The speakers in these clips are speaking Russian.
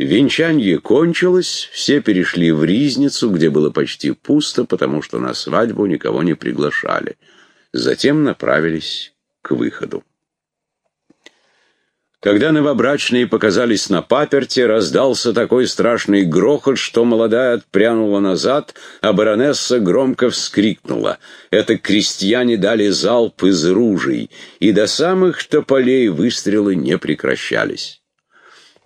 Венчанье кончилось, все перешли в Ризницу, где было почти пусто, потому что на свадьбу никого не приглашали. Затем направились к выходу. Когда новобрачные показались на паперте, раздался такой страшный грохот, что молодая отпрянула назад, а баронесса громко вскрикнула. Это крестьяне дали залп из ружей, и до самых тополей выстрелы не прекращались.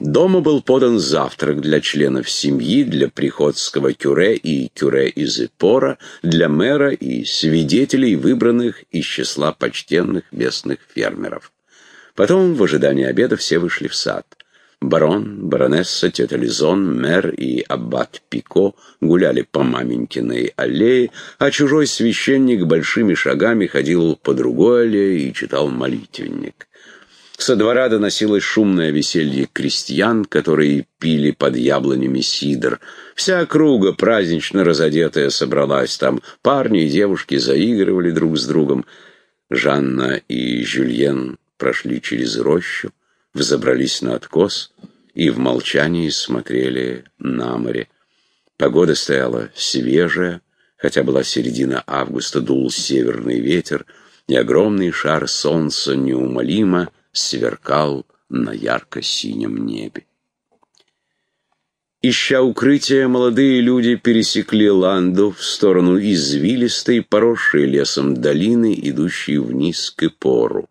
Дома был подан завтрак для членов семьи, для приходского кюре и кюре из Ипора, для мэра и свидетелей, выбранных из числа почтенных местных фермеров. Потом, в ожидании обеда, все вышли в сад. Барон, баронесса, тетя Лизон, мэр и аббат Пико гуляли по маменькиной аллее, а чужой священник большими шагами ходил по другой аллее и читал молитвенник. Со двора доносилось шумное веселье крестьян, которые пили под яблонями сидр. Вся округа, празднично разодетая, собралась там. Парни и девушки заигрывали друг с другом. Жанна и Жюльен прошли через рощу, взобрались на откос и в молчании смотрели на море. Погода стояла свежая, хотя была середина августа, дул северный ветер, и огромный шар солнца неумолимо сверкал на ярко-синем небе. Ища укрытия, молодые люди пересекли Ланду в сторону извилистой, поросшей лесом долины, идущей вниз к Ипору.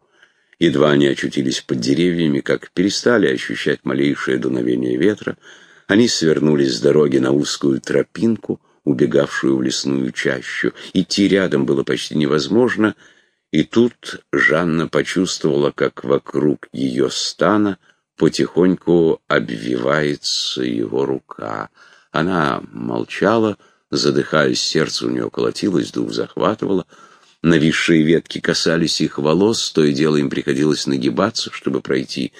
Едва они очутились под деревьями, как перестали ощущать малейшее дуновение ветра, они свернулись с дороги на узкую тропинку, убегавшую в лесную чащу. Идти рядом было почти невозможно, и тут Жанна почувствовала, как вокруг ее стана потихоньку обвивается его рука. Она молчала, задыхаясь, сердце у нее колотилось, дух захватывало — Нависшие ветки касались их волос, то и дело им приходилось нагибаться, чтобы пройти.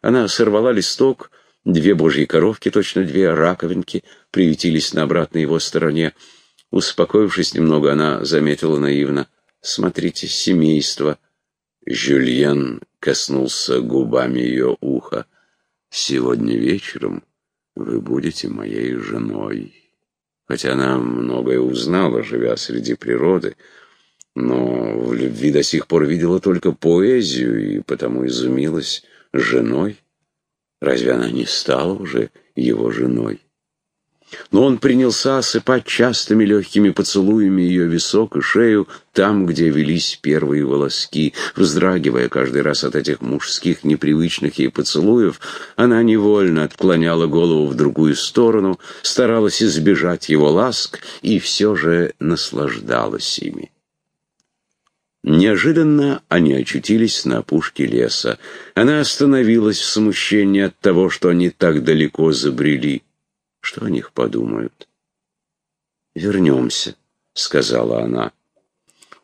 Она сорвала листок, две божьи коровки, точно две раковинки, приютились на обратной его стороне. Успокоившись немного, она заметила наивно. «Смотрите, семейство». Жюльен коснулся губами ее уха. «Сегодня вечером вы будете моей женой». Хотя она многое узнала, живя среди природы, но в любви до сих пор видела только поэзию и потому изумилась женой. Разве она не стала уже его женой? Но он принялся осыпать частыми легкими поцелуями ее висок и шею там, где велись первые волоски. Вздрагивая каждый раз от этих мужских непривычных ей поцелуев, она невольно отклоняла голову в другую сторону, старалась избежать его ласк и все же наслаждалась ими. Неожиданно они очутились на опушке леса. Она остановилась в смущении от того, что они так далеко забрели. Что о них подумают? «Вернемся», — сказала она.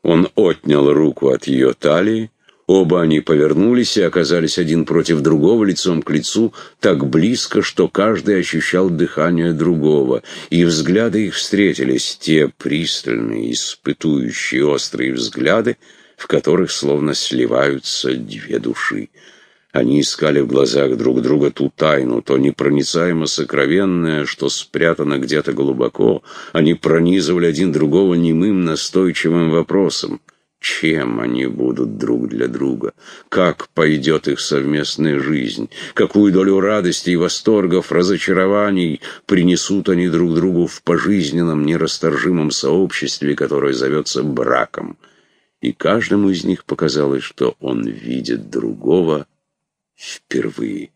Он отнял руку от ее талии, Оба они повернулись и оказались один против другого лицом к лицу, так близко, что каждый ощущал дыхание другого, и взгляды их встретились, те пристальные, испытующие острые взгляды, в которых словно сливаются две души. Они искали в глазах друг друга ту тайну, то непроницаемо сокровенное, что спрятано где-то глубоко. Они пронизывали один другого немым настойчивым вопросом чем они будут друг для друга, как пойдет их совместная жизнь, какую долю радости и восторгов, разочарований принесут они друг другу в пожизненном нерасторжимом сообществе, которое зовется браком. И каждому из них показалось, что он видит другого впервые.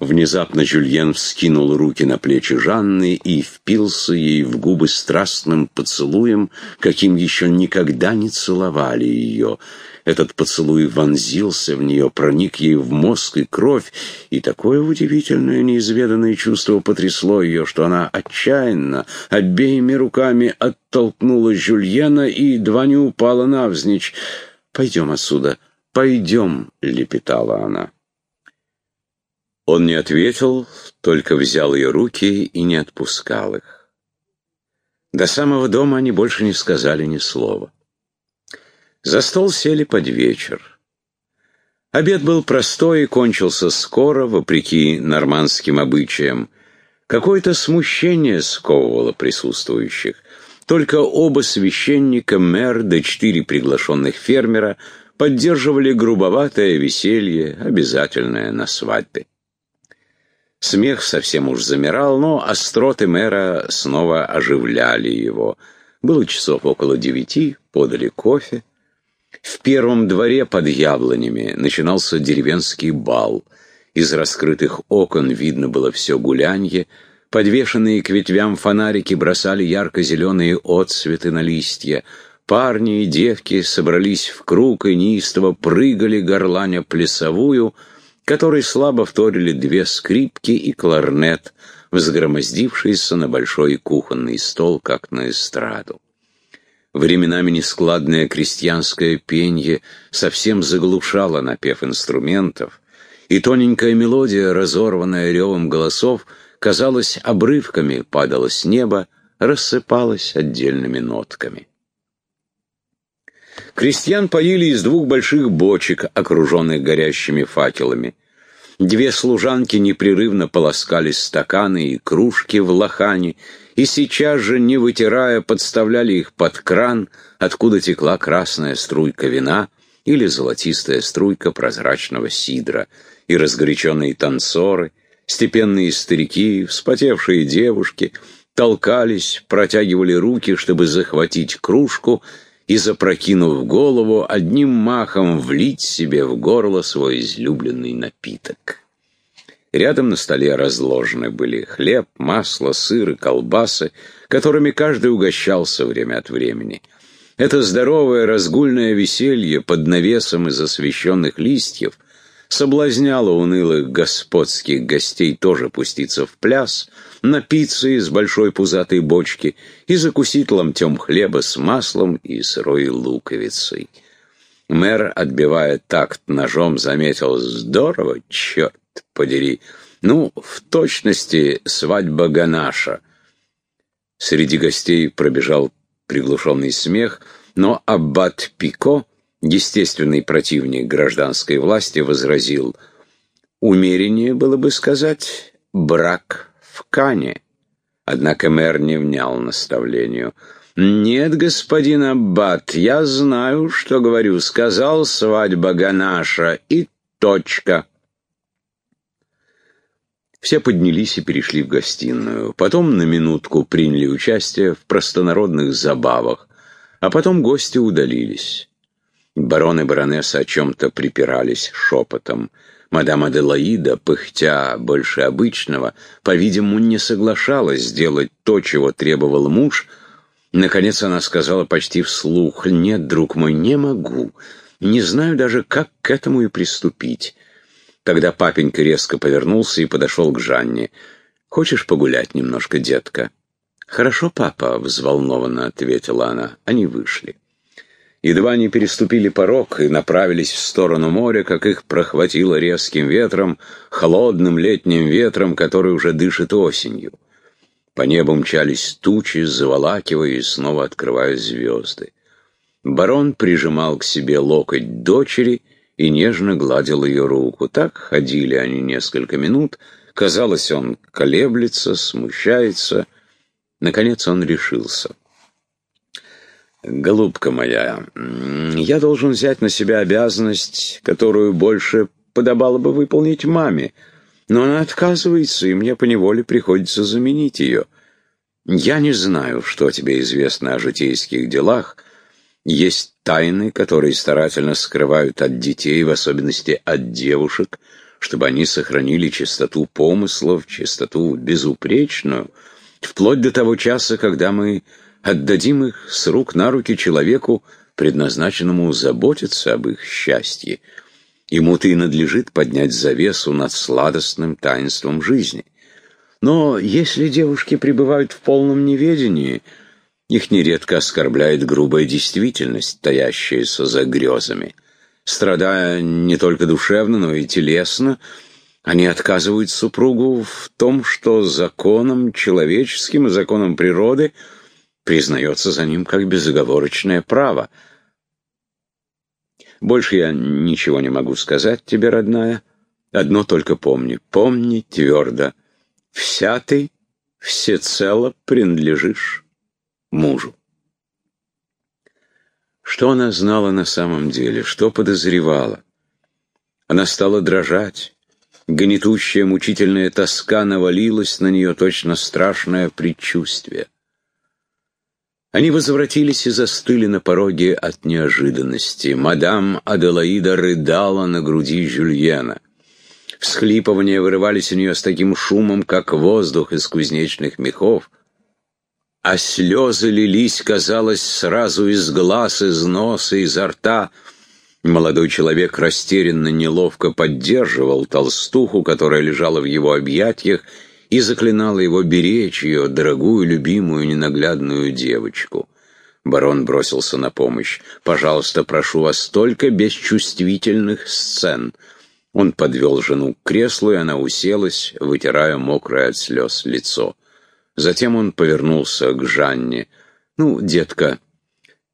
Внезапно Жюльен вскинул руки на плечи Жанны и впился ей в губы страстным поцелуем, каким еще никогда не целовали ее. Этот поцелуй вонзился в нее, проник ей в мозг и кровь, и такое удивительное неизведанное чувство потрясло ее, что она отчаянно, обеими руками оттолкнула Жюльена и едва не упала навзничь. «Пойдем отсюда, пойдем», — лепетала она. Он не ответил, только взял ее руки и не отпускал их. До самого дома они больше не сказали ни слова. За стол сели под вечер. Обед был простой и кончился скоро, вопреки нормандским обычаям. Какое-то смущение сковывало присутствующих. Только оба священника, мэр да четыре приглашенных фермера поддерживали грубоватое веселье, обязательное на свадьбе. Смех совсем уж замирал, но остроты мэра снова оживляли его. Было часов около девяти, подали кофе. В первом дворе под яблонями начинался деревенский бал. Из раскрытых окон видно было все гулянье, подвешенные к ветвям фонарики бросали ярко-зеленые отсветы на листья. Парни и девки собрались в круг и неистово прыгали, горланя плясовую, которой слабо вторили две скрипки и кларнет, взгромоздившиеся на большой кухонный стол, как на эстраду. Временами нескладное крестьянское пенье совсем заглушало напев инструментов, и тоненькая мелодия, разорванная ревом голосов, казалось, обрывками падала с неба, рассыпалась отдельными нотками. Крестьян поили из двух больших бочек, окруженных горящими факелами. Две служанки непрерывно полоскали стаканы и кружки в лохане, и сейчас же, не вытирая, подставляли их под кран, откуда текла красная струйка вина или золотистая струйка прозрачного сидра, и разгоряченные танцоры, степенные старики, вспотевшие девушки толкались, протягивали руки, чтобы захватить кружку и, запрокинув голову, одним махом влить себе в горло свой излюбленный напиток. Рядом на столе разложены были хлеб, масло, сыр и колбасы, которыми каждый угощался время от времени. Это здоровое разгульное веселье под навесом из освещенных листьев соблазняло унылых господских гостей тоже пуститься в пляс, напиться из большой пузатой бочки и закусить ломтем хлеба с маслом и сырой луковицей. Мэр, отбивая такт ножом, заметил «Здорово, черт подери! Ну, в точности свадьба Ганаша!» Среди гостей пробежал приглушенный смех, но аббат Пико естественный противник гражданской власти, возразил, умереннее было бы сказать «брак в Кане». Однако мэр не внял наставлению. «Нет, господин Аббат, я знаю, что говорю. Сказал свадьба Ганаша и точка». Все поднялись и перешли в гостиную. Потом на минутку приняли участие в простонародных забавах, а потом гости удалились. Барон и баронесса о чем-то припирались шепотом. Мадам Аделаида, пыхтя больше обычного, по-видимому, не соглашалась сделать то, чего требовал муж. Наконец она сказала почти вслух, «Нет, друг мой, не могу. Не знаю даже, как к этому и приступить». Тогда папенька резко повернулся и подошел к Жанне. «Хочешь погулять немножко, детка?» «Хорошо, папа», — взволнованно ответила она. Они вышли. Едва они переступили порог и направились в сторону моря, как их прохватило резким ветром, холодным летним ветром, который уже дышит осенью. По небу мчались тучи, заволакивая и снова открывая звезды. Барон прижимал к себе локоть дочери и нежно гладил ее руку. Так ходили они несколько минут. Казалось, он колеблется, смущается. Наконец он решился. «Голубка моя, я должен взять на себя обязанность, которую больше подобало бы выполнить маме, но она отказывается, и мне поневоле приходится заменить ее. Я не знаю, что тебе известно о житейских делах. Есть тайны, которые старательно скрывают от детей, в особенности от девушек, чтобы они сохранили чистоту помыслов, чистоту безупречную, вплоть до того часа, когда мы отдадим их с рук на руки человеку, предназначенному заботиться об их счастье. Ему-то и надлежит поднять завесу над сладостным таинством жизни. Но если девушки пребывают в полном неведении, их нередко оскорбляет грубая действительность, таящаяся за грезами. Страдая не только душевно, но и телесно, они отказывают супругу в том, что законом человеческим и законом природы – признается за ним как безоговорочное право. Больше я ничего не могу сказать тебе, родная. Одно только помни. Помни твердо. Вся ты всецело принадлежишь мужу. Что она знала на самом деле? Что подозревала? Она стала дрожать. Гнетущая, мучительная тоска навалилась на нее, точно страшное предчувствие. Они возвратились и застыли на пороге от неожиданности. Мадам Аделаида рыдала на груди Жюльена. Всхлипывания вырывались у нее с таким шумом, как воздух из кузнечных мехов, а слезы лились, казалось, сразу из глаз, из носа, изо рта. Молодой человек растерянно, неловко поддерживал толстуху, которая лежала в его объятиях, и заклинала его беречь ее, дорогую, любимую, ненаглядную девочку. Барон бросился на помощь. «Пожалуйста, прошу вас, только без чувствительных сцен». Он подвел жену к креслу, и она уселась, вытирая мокрое от слез лицо. Затем он повернулся к Жанне. «Ну, детка,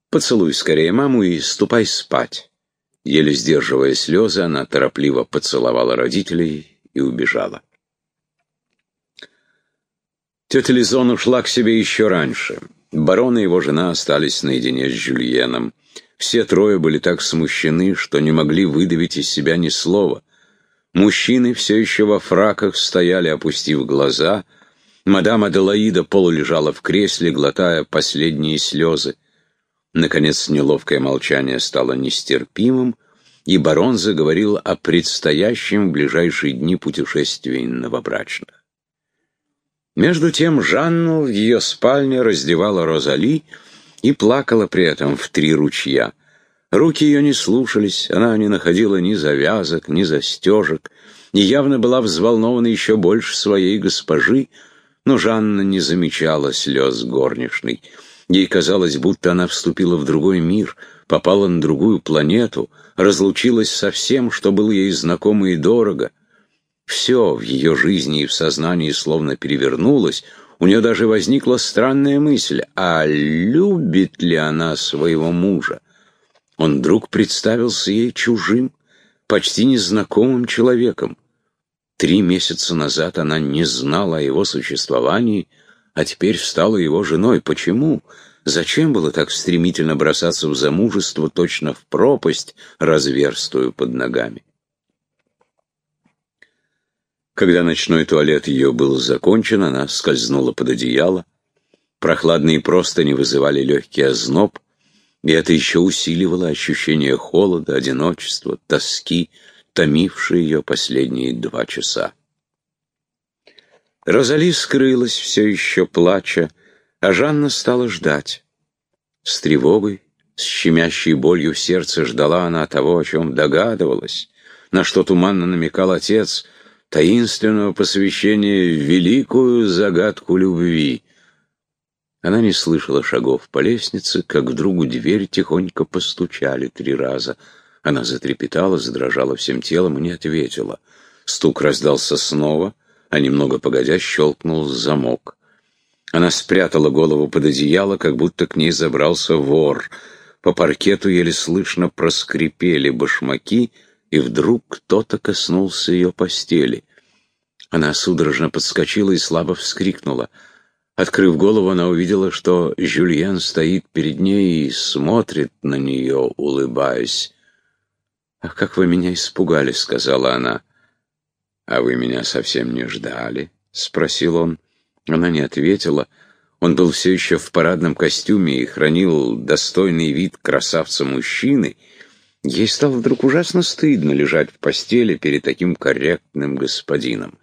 поцелуй скорее маму и ступай спать». Еле сдерживая слезы, она торопливо поцеловала родителей и убежала. Тетя Лизон ушла к себе еще раньше. Барон и его жена остались наедине с Жюльеном. Все трое были так смущены, что не могли выдавить из себя ни слова. Мужчины все еще во фраках стояли, опустив глаза — Мадам Аделаида полулежала в кресле, глотая последние слезы. Наконец неловкое молчание стало нестерпимым, и барон заговорил о предстоящем в ближайшие дни путешествии новобрачных. Между тем Жанну в ее спальне раздевала Розали и плакала при этом в три ручья. Руки ее не слушались, она не находила ни завязок, ни застежек, и явно была взволнована еще больше своей госпожи, но Жанна не замечала слез горничной. Ей казалось, будто она вступила в другой мир, попала на другую планету, разлучилась со всем, что было ей знакомо и дорого. Все в ее жизни и в сознании словно перевернулось, у нее даже возникла странная мысль, а любит ли она своего мужа? Он вдруг представился ей чужим, почти незнакомым человеком. Три месяца назад она не знала о его существовании, а теперь стала его женой. Почему? Зачем было так стремительно бросаться в замужество, точно в пропасть, разверстую под ногами? Когда ночной туалет ее был закончен, она скользнула под одеяло. Прохладные простыни вызывали легкий озноб, и это еще усиливало ощущение холода, одиночества, тоски, томивший ее последние два часа. Розали скрылась, все еще плача, а Жанна стала ждать. С тревогой, с щемящей болью в сердце ждала она того, о чем догадывалась, на что туманно намекал отец, таинственного посвящения в великую загадку любви. Она не слышала шагов по лестнице, как вдруг у двери тихонько постучали три раза — она затрепетала, задрожала всем телом и не ответила. Стук раздался снова, а немного погодя щелкнул замок. Она спрятала голову под одеяло, как будто к ней забрался вор. По паркету еле слышно проскрипели башмаки, и вдруг кто-то коснулся ее постели. Она судорожно подскочила и слабо вскрикнула. Открыв голову, она увидела, что Жюльен стоит перед ней и смотрит на нее, улыбаясь. «Ах, как вы меня испугали!» — сказала она. «А вы меня совсем не ждали?» — спросил он. Она не ответила. Он был все еще в парадном костюме и хранил достойный вид красавца-мужчины. Ей стало вдруг ужасно стыдно лежать в постели перед таким корректным господином.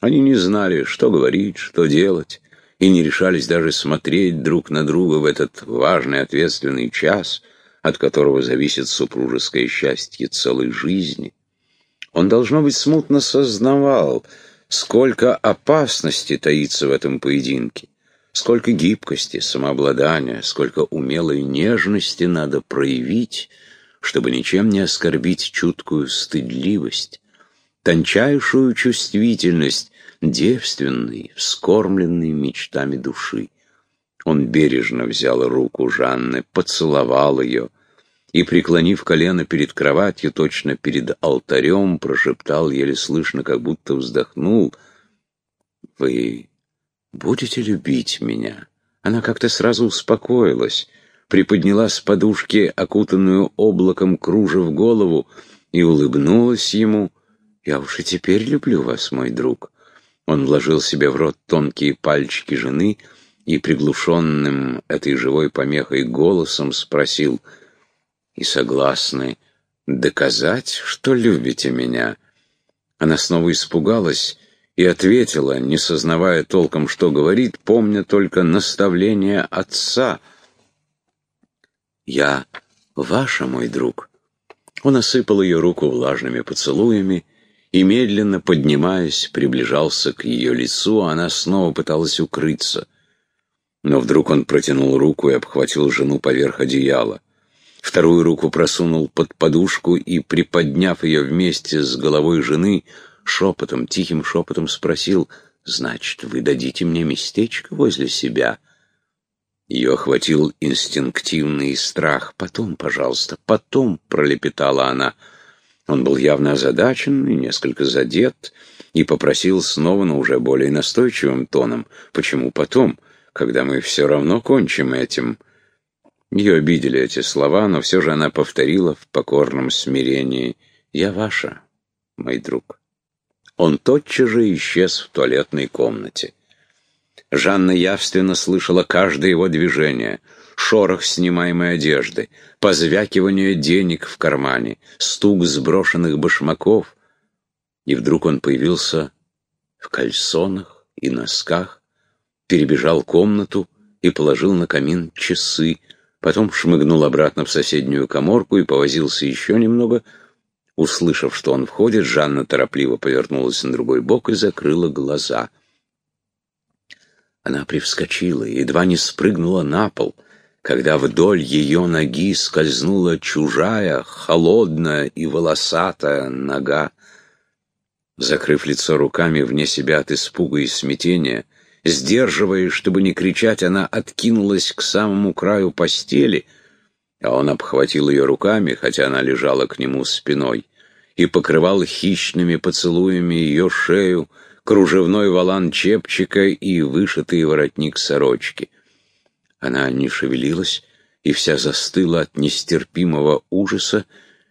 Они не знали, что говорить, что делать, и не решались даже смотреть друг на друга в этот важный ответственный час — от которого зависит супружеское счастье целой жизни. Он, должно быть, смутно сознавал, сколько опасности таится в этом поединке, сколько гибкости, самообладания, сколько умелой нежности надо проявить, чтобы ничем не оскорбить чуткую стыдливость, тончайшую чувствительность девственной, вскормленной мечтами души. Он бережно взял руку Жанны, поцеловал ее и, преклонив колено перед кроватью, точно перед алтарем, прошептал, еле слышно, как будто вздохнул, «Вы будете любить меня?» Она как-то сразу успокоилась, приподняла с подушки окутанную облаком кружев голову и улыбнулась ему. «Я уж и теперь люблю вас, мой друг». Он вложил себе в рот тонкие пальчики жены и приглушенным этой живой помехой голосом спросил — и согласны доказать, что любите меня?» Она снова испугалась и ответила, не сознавая толком, что говорит, помня только наставление отца. «Я ваша, мой друг». Он осыпал ее руку влажными поцелуями и, медленно поднимаясь, приближался к ее лицу, а она снова пыталась укрыться. Но вдруг он протянул руку и обхватил жену поверх одеяла. Вторую руку просунул под подушку и, приподняв ее вместе с головой жены, шепотом, тихим шепотом спросил, «Значит, вы дадите мне местечко возле себя?» Ее охватил инстинктивный страх. «Потом, пожалуйста, потом», — пролепетала она. Он был явно озадачен и несколько задет, и попросил снова, но уже более настойчивым тоном, «Почему потом, когда мы все равно кончим этим?» Ее обидели эти слова, но все же она повторила в покорном смирении «Я ваша, мой друг». Он тотчас же исчез в туалетной комнате. Жанна явственно слышала каждое его движение, шорох снимаемой одежды, позвякивание денег в кармане, стук сброшенных башмаков. И вдруг он появился в кальсонах и носках, перебежал комнату и положил на камин часы, Потом шмыгнул обратно в соседнюю коморку и повозился еще немного. Услышав, что он входит, Жанна торопливо повернулась на другой бок и закрыла глаза. Она привскочила и едва не спрыгнула на пол, когда вдоль ее ноги скользнула чужая, холодная и волосатая нога. Закрыв лицо руками вне себя от испуга и смятения, Сдерживаясь, чтобы не кричать, она откинулась к самому краю постели, а он обхватил ее руками, хотя она лежала к нему спиной, и покрывал хищными поцелуями ее шею, кружевной валан чепчика и вышитый воротник сорочки. Она не шевелилась и вся застыла от нестерпимого ужаса,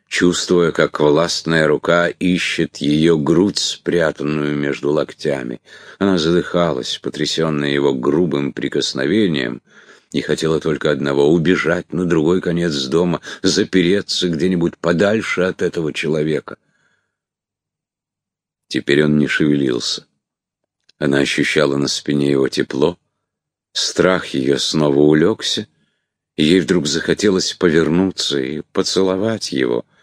чувствуя, как властная рука ищет ее грудь, спрятанную между локтями. Она задыхалась, потрясенная его грубым прикосновением, и хотела только одного — убежать на другой конец дома, запереться где-нибудь подальше от этого человека. Теперь он не шевелился. Она ощущала на спине его тепло, страх ее снова улегся, и ей вдруг захотелось повернуться и поцеловать его —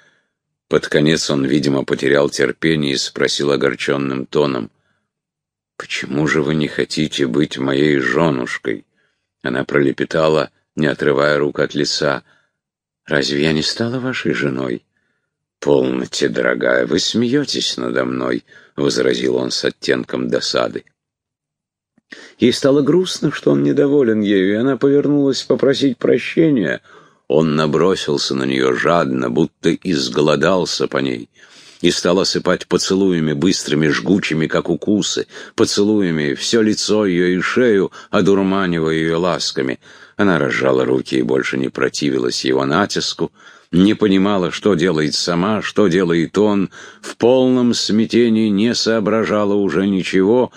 под конец он, видимо, потерял терпение и спросил огорченным тоном, «Почему же вы не хотите быть моей женушкой?» Она пролепетала, не отрывая рук от лица, «Разве я не стала вашей женой?» «Полноте, дорогая, вы смеетесь надо мной», — возразил он с оттенком досады. Ей стало грустно, что он недоволен ею, и она повернулась попросить прощения — он набросился на нее жадно, будто изголодался по ней, и стал осыпать поцелуями, быстрыми, жгучими, как укусы, поцелуями все лицо ее и шею, одурманивая ее ласками. Она разжала руки и больше не противилась его натиску, не понимала, что делает сама, что делает он, в полном смятении не соображала уже ничего,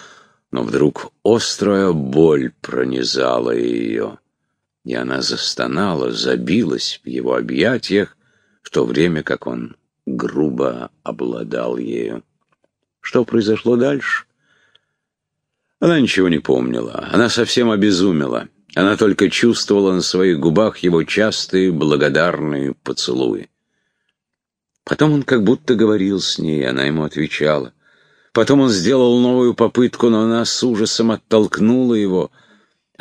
но вдруг острая боль пронизала ее и она застонала, забилась в его объятиях, в то время как он грубо обладал ею. Что произошло дальше? Она ничего не помнила, она совсем обезумела. Она только чувствовала на своих губах его частые благодарные поцелуи. Потом он как будто говорил с ней, она ему отвечала. Потом он сделал новую попытку, но она с ужасом оттолкнула его —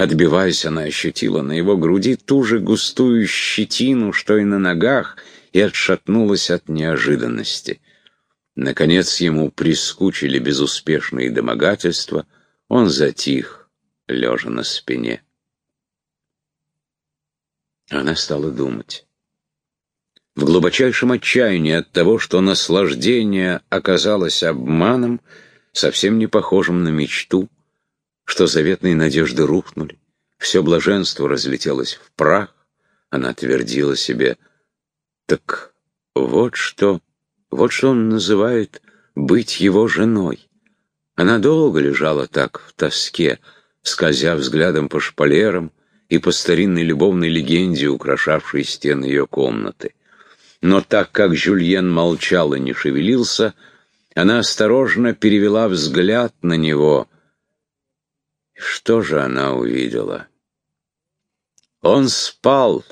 Отбиваясь, она ощутила на его груди ту же густую щетину, что и на ногах, и отшатнулась от неожиданности. Наконец ему прискучили безуспешные домогательства, он затих, лежа на спине. Она стала думать. В глубочайшем отчаянии от того, что наслаждение оказалось обманом, совсем не похожим на мечту, что заветные надежды рухнули, все блаженство разлетелось в прах, она твердила себе, так вот что, вот что он называет быть его женой. Она долго лежала так в тоске, скользя взглядом по шпалерам и по старинной любовной легенде, украшавшей стены ее комнаты. Но так как Жюльен молчал и не шевелился, она осторожно перевела взгляд на него. Что же она увидела? Он спал.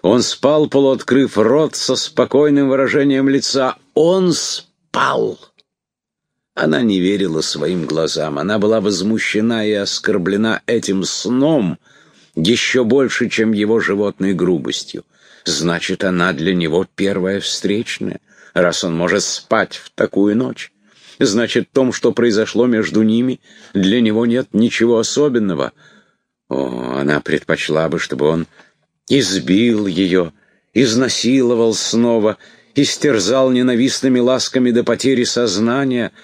Он спал, полуоткрыв рот со спокойным выражением лица. Он спал. Она не верила своим глазам. Она была возмущена и оскорблена этим сном еще больше, чем его животной грубостью. Значит, она для него первая встречная, раз он может спать в такую ночь. Значит, в том, что произошло между ними, для него нет ничего особенного. О, она предпочла бы, чтобы он избил ее, изнасиловал снова, истерзал ненавистными ласками до потери сознания —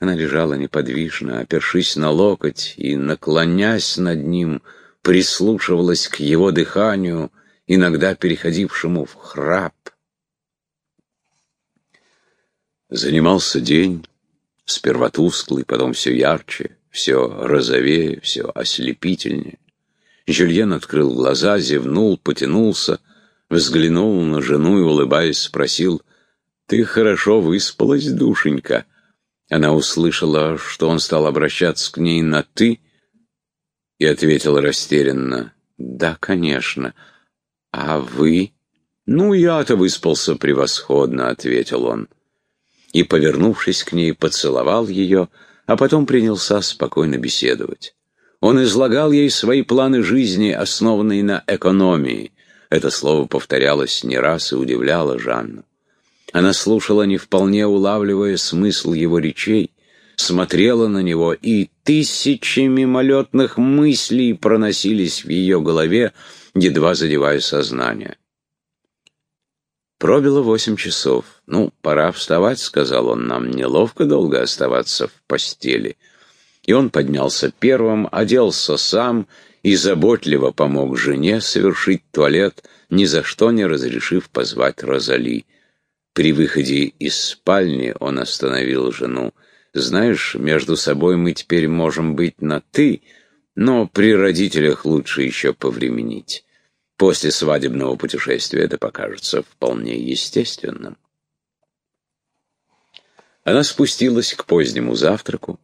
она лежала неподвижно, опершись на локоть и, наклонясь над ним, прислушивалась к его дыханию, иногда переходившему в храп. Занимался день, сперва тусклый, потом все ярче, все розовее, все ослепительнее. Жюльен открыл глаза, зевнул, потянулся, взглянул на жену и, улыбаясь, спросил, «Ты хорошо выспалась, душенька?» Она услышала, что он стал обращаться к ней на «ты», и ответила растерянно, «Да, конечно. А вы?» «Ну, я-то выспался превосходно», — ответил он. И, повернувшись к ней, поцеловал ее, а потом принялся спокойно беседовать. Он излагал ей свои планы жизни, основанные на экономии. Это слово повторялось не раз и удивляло Жанну. Она слушала, не вполне улавливая смысл его речей, смотрела на него, и тысячи мимолетных мыслей проносились в ее голове, едва задевая сознание. Пробило восемь часов. «Ну, пора вставать», — сказал он, — «нам неловко долго оставаться в постели». И он поднялся первым, оделся сам и заботливо помог жене совершить туалет, ни за что не разрешив позвать Розали. При выходе из спальни он остановил жену. «Знаешь, между собой мы теперь можем быть на «ты», но при родителях лучше еще повременить. После свадебного путешествия это покажется вполне естественным». Она спустилась к позднему завтраку,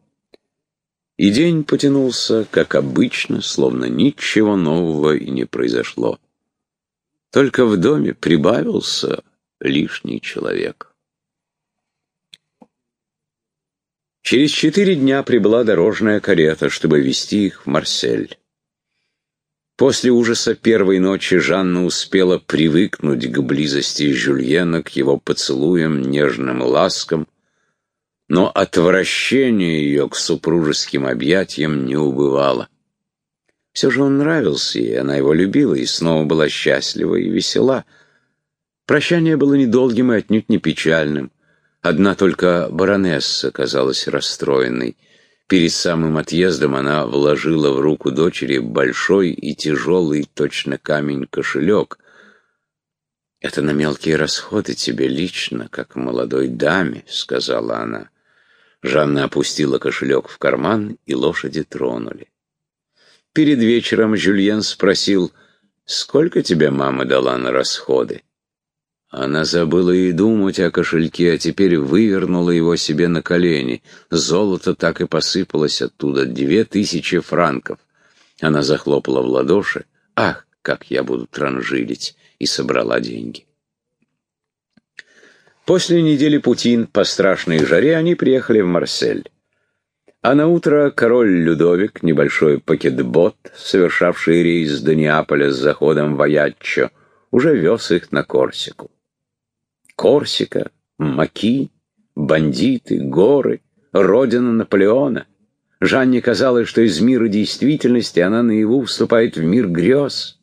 и день потянулся, как обычно, словно ничего нового и не произошло. Только в доме прибавился лишний человек. Через четыре дня прибыла дорожная карета, чтобы везти их в Марсель. После ужаса первой ночи Жанна успела привыкнуть к близости Жюльена, к его поцелуям, нежным ласкам, но отвращение ее к супружеским объятиям не убывало. Все же он нравился ей, она его любила и снова была счастлива и весела — Прощание было недолгим и отнюдь не печальным. Одна только баронесса казалась расстроенной. Перед самым отъездом она вложила в руку дочери большой и тяжелый, точно камень, кошелек. «Это на мелкие расходы тебе лично, как молодой даме», — сказала она. Жанна опустила кошелек в карман, и лошади тронули. Перед вечером Жюльен спросил, «Сколько тебе мама дала на расходы?» Она забыла и думать о кошельке, а теперь вывернула его себе на колени. Золото так и посыпалось оттуда, две тысячи франков. Она захлопала в ладоши. «Ах, как я буду транжилить!» и собрала деньги. После недели пути по страшной жаре они приехали в Марсель. А на утро король Людовик, небольшой пакетбот, совершавший рейс до Неаполя с заходом в Аяччо, уже вез их на Корсику. Корсика, Маки, бандиты, горы, родина Наполеона. Жанне казалось, что из мира действительности она наяву вступает в мир грез.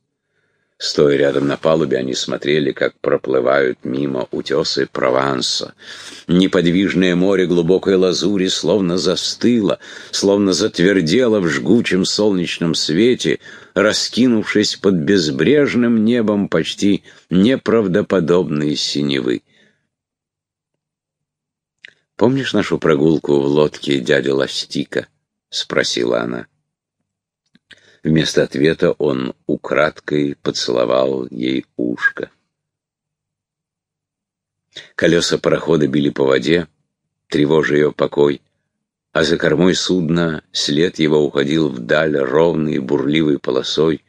Стоя рядом на палубе, они смотрели, как проплывают мимо утесы Прованса. Неподвижное море глубокой лазури словно застыло, словно затвердело в жгучем солнечном свете, раскинувшись под безбрежным небом почти неправдоподобной синевы. «Помнишь нашу прогулку в лодке дяди Ластика?» — спросила она. Вместо ответа он украдкой поцеловал ей ушко. Колеса парохода били по воде, тревожа ее покой, а за кормой судна след его уходил вдаль ровной бурливой полосой,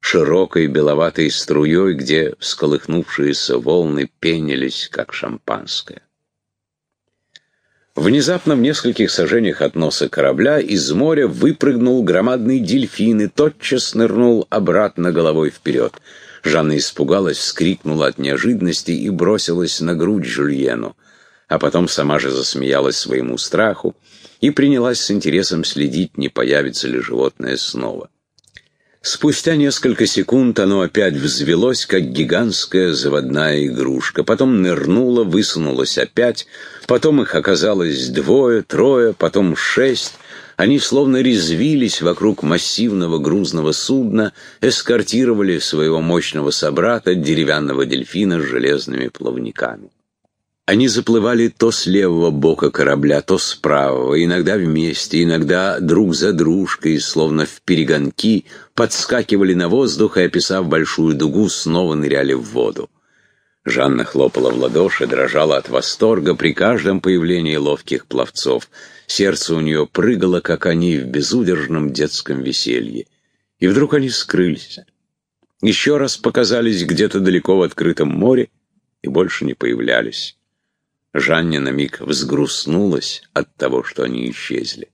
широкой беловатой струей, где всколыхнувшиеся волны пенились, как шампанское. Внезапно в нескольких сажениях от носа корабля из моря выпрыгнул громадный дельфин и тотчас нырнул обратно головой вперед. Жанна испугалась, вскрикнула от неожиданности и бросилась на грудь Жюльену, а потом сама же засмеялась своему страху и принялась с интересом следить, не появится ли животное снова. Спустя несколько секунд оно опять взвелось, как гигантская заводная игрушка. Потом нырнуло, высунулось опять. Потом их оказалось двое, трое, потом шесть. Они словно резвились вокруг массивного грузного судна, эскортировали своего мощного собрата, деревянного дельфина с железными плавниками. Они заплывали то с левого бока корабля, то с правого, иногда вместе, иногда друг за дружкой, словно в перегонки, подскакивали на воздух и, описав большую дугу, снова ныряли в воду. Жанна хлопала в ладоши, дрожала от восторга при каждом появлении ловких пловцов. Сердце у нее прыгало, как они, в безудержном детском веселье. И вдруг они скрылись. Еще раз показались где-то далеко в открытом море и больше не появлялись. Жанне на миг взгрустнулась от того, что они исчезли.